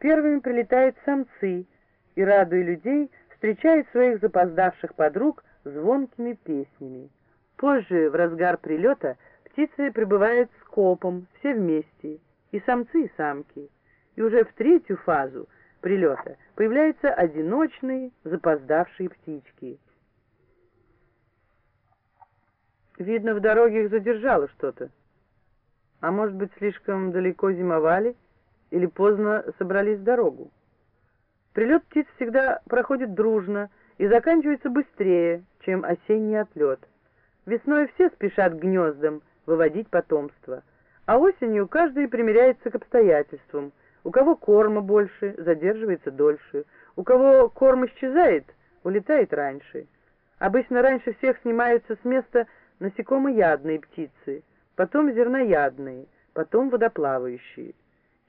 первыми прилетают самцы и, радуя людей, встречают своих запоздавших подруг звонкими песнями. Позже, в разгар прилета, птицы прибывают скопом, все вместе, и самцы, и самки. И уже в третью фазу прилета появляются одиночные запоздавшие птички. Видно, в дороге их задержало что-то. А может быть, слишком далеко зимовали или поздно собрались в дорогу. Прилет птиц всегда проходит дружно и заканчивается быстрее, чем осенний отлет. Весной все спешат к гнездам выводить потомство, а осенью каждый примеряется к обстоятельствам. У кого корма больше, задерживается дольше, у кого корм исчезает, улетает раньше. Обычно раньше всех снимаются с места насекомоядные птицы, потом зерноядные, потом водоплавающие.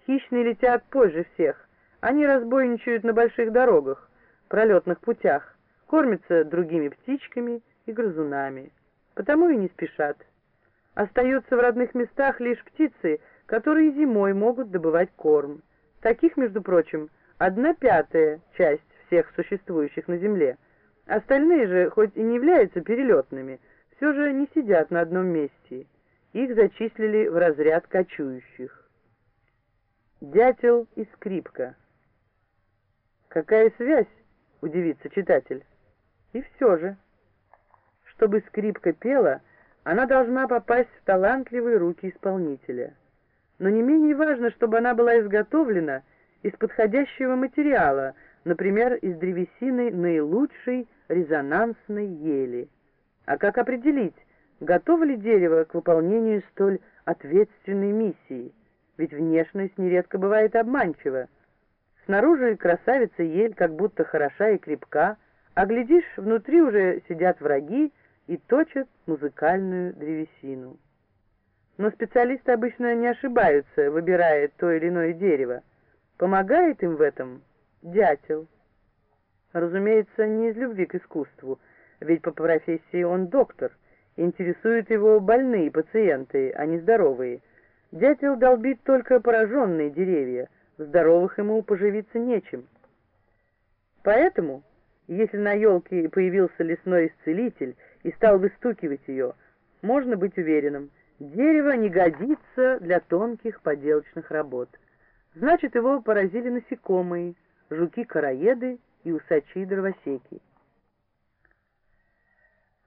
Хищные летят позже всех, они разбойничают на больших дорогах, пролетных путях, кормятся другими птичками и грызунами, потому и не спешат. Остаются в родных местах лишь птицы, которые зимой могут добывать корм. Таких, между прочим, одна пятая часть всех существующих на Земле. Остальные же, хоть и не являются перелетными, все же не сидят на одном месте. Их зачислили в разряд кочующих. Дятел и скрипка. Какая связь, удивится читатель. И все же, чтобы скрипка пела, она должна попасть в талантливые руки исполнителя. Но не менее важно, чтобы она была изготовлена из подходящего материала, например, из древесины наилучшей резонансной ели. А как определить, готово ли дерево к выполнению столь ответственной миссии? Ведь внешность нередко бывает обманчива. Снаружи красавица ель как будто хороша и крепка, а глядишь, внутри уже сидят враги и точат музыкальную древесину. Но специалисты обычно не ошибаются, выбирая то или иное дерево. Помогает им в этом дятел. Разумеется, не из любви к искусству, ведь по профессии он доктор. Интересуют его больные пациенты, а не здоровые. Дятел долбит только пораженные деревья — здоровых ему поживиться нечем. Поэтому, если на елке появился лесной исцелитель и стал выстукивать ее, можно быть уверенным, дерево не годится для тонких поделочных работ. Значит, его поразили насекомые, жуки-короеды и усачи-дровосеки.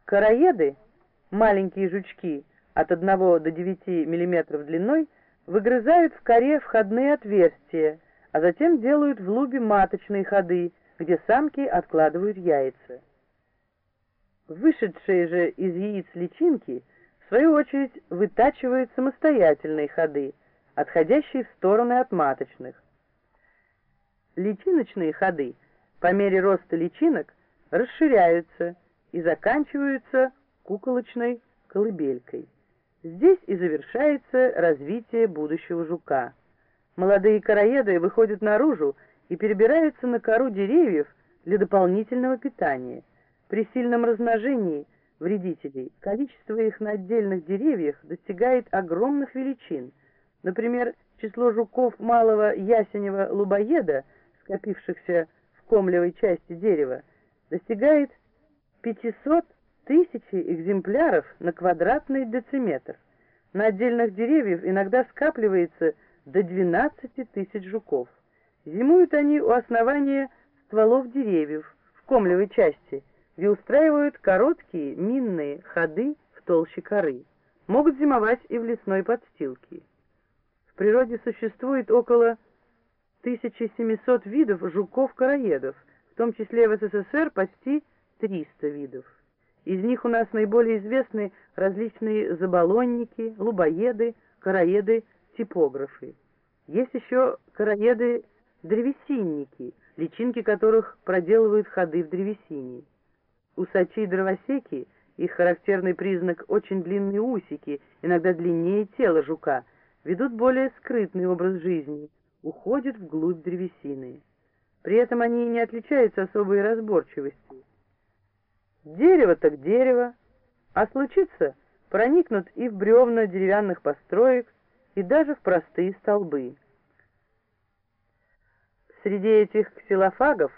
Короеды, маленькие жучки от 1 до 9 мм длиной, выгрызают в коре входные отверстия, а затем делают в лубе маточные ходы, где самки откладывают яйца. Вышедшие же из яиц личинки, в свою очередь, вытачивают самостоятельные ходы, отходящие в стороны от маточных. Личиночные ходы по мере роста личинок расширяются и заканчиваются куколочной колыбелькой. Здесь и завершается развитие будущего жука. Молодые короеды выходят наружу и перебираются на кору деревьев для дополнительного питания. При сильном размножении вредителей количество их на отдельных деревьях достигает огромных величин. Например, число жуков малого ясенева лубоеда, скопившихся в комлевой части дерева, достигает 500 тысячи экземпляров на квадратный дециметр. На отдельных деревьях иногда скапливается до 12 тысяч жуков. Зимуют они у основания стволов деревьев в комлевой части, где устраивают короткие минные ходы в толще коры. Могут зимовать и в лесной подстилке. В природе существует около 1700 видов жуков-короедов, в том числе в СССР почти 300 видов. Из них у нас наиболее известны различные заболонники, лубоеды, короеды, типографы. Есть еще короеды-древесинники, личинки которых проделывают ходы в древесине. Усачи и дровосеки, их характерный признак очень длинные усики, иногда длиннее тела жука, ведут более скрытный образ жизни, уходят вглубь древесины. При этом они не отличаются особой разборчивостью. Дерево так дерево, а случится, проникнут и в бревна деревянных построек, и даже в простые столбы. Среди этих ксилофагов